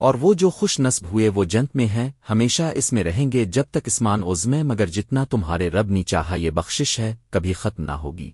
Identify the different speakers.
Speaker 1: اور وہ جو خوش نصب ہوئے وہ جنت میں ہیں، ہمیشہ اس میں رہیں گے جب تک اسمان عزمے مگر جتنا تمہارے رب نے چاہا یہ بخشش ہے، کبھی ختم نہ ہوگی۔